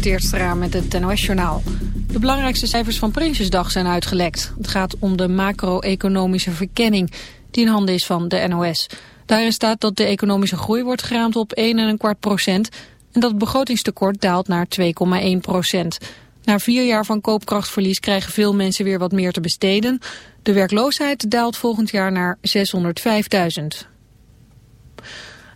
eerste raam met het NOS-journaal. De belangrijkste cijfers van Prinsjesdag zijn uitgelekt. Het gaat om de macro-economische verkenning die in handen is van de NOS. Daarin staat dat de economische groei wordt geraamd op 1,25 procent... en dat het begrotingstekort daalt naar 2,1 procent. Na vier jaar van koopkrachtverlies krijgen veel mensen weer wat meer te besteden. De werkloosheid daalt volgend jaar naar 605.000.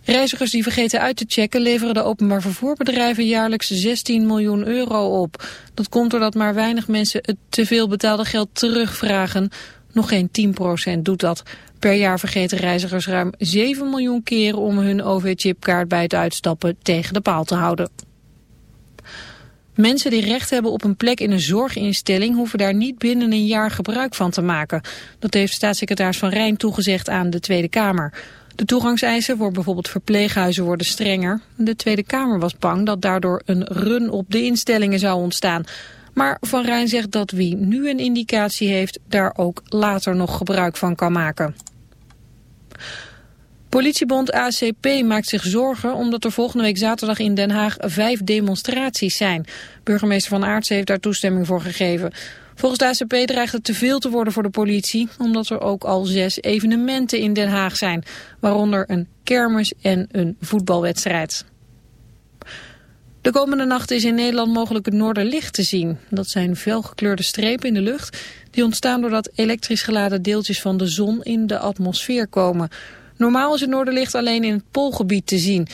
Reizigers die vergeten uit te checken leveren de openbaar vervoerbedrijven jaarlijks 16 miljoen euro op. Dat komt doordat maar weinig mensen het te veel betaalde geld terugvragen. Nog geen 10% doet dat. Per jaar vergeten reizigers ruim 7 miljoen keren om hun OV-chipkaart bij het uitstappen tegen de paal te houden. Mensen die recht hebben op een plek in een zorginstelling hoeven daar niet binnen een jaar gebruik van te maken. Dat heeft staatssecretaris Van Rijn toegezegd aan de Tweede Kamer. De toegangseisen voor bijvoorbeeld verpleeghuizen worden strenger. De Tweede Kamer was bang dat daardoor een run op de instellingen zou ontstaan. Maar Van Rijn zegt dat wie nu een indicatie heeft... daar ook later nog gebruik van kan maken. Politiebond ACP maakt zich zorgen omdat er volgende week zaterdag in Den Haag vijf demonstraties zijn. Burgemeester Van Aartsen heeft daar toestemming voor gegeven. Volgens de ACP dreigt het te veel te worden voor de politie, omdat er ook al zes evenementen in Den Haag zijn, waaronder een kermis en een voetbalwedstrijd. De komende nacht is in Nederland mogelijk het noorderlicht te zien. Dat zijn felgekleurde strepen in de lucht die ontstaan doordat elektrisch geladen deeltjes van de zon in de atmosfeer komen. Normaal is het noorderlicht alleen in het poolgebied te zien.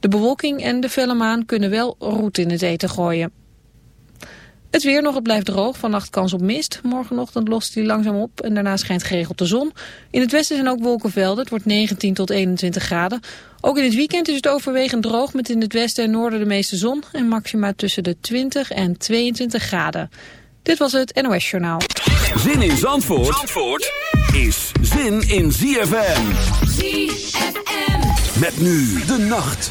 De bewolking en de felle maan kunnen wel roet in het eten gooien. Het weer nog, het blijft droog. Vannacht kans op mist. Morgenochtend lost die langzaam op en daarna schijnt geregeld de zon. In het westen zijn ook wolkenvelden. Het wordt 19 tot 21 graden. Ook in het weekend is het overwegend droog met in het westen en noorden de meeste zon. En maxima tussen de 20 en 22 graden. Dit was het NOS Journaal. Zin in Zandvoort, Zandvoort is zin in ZFM. ZFM. Met nu de nacht.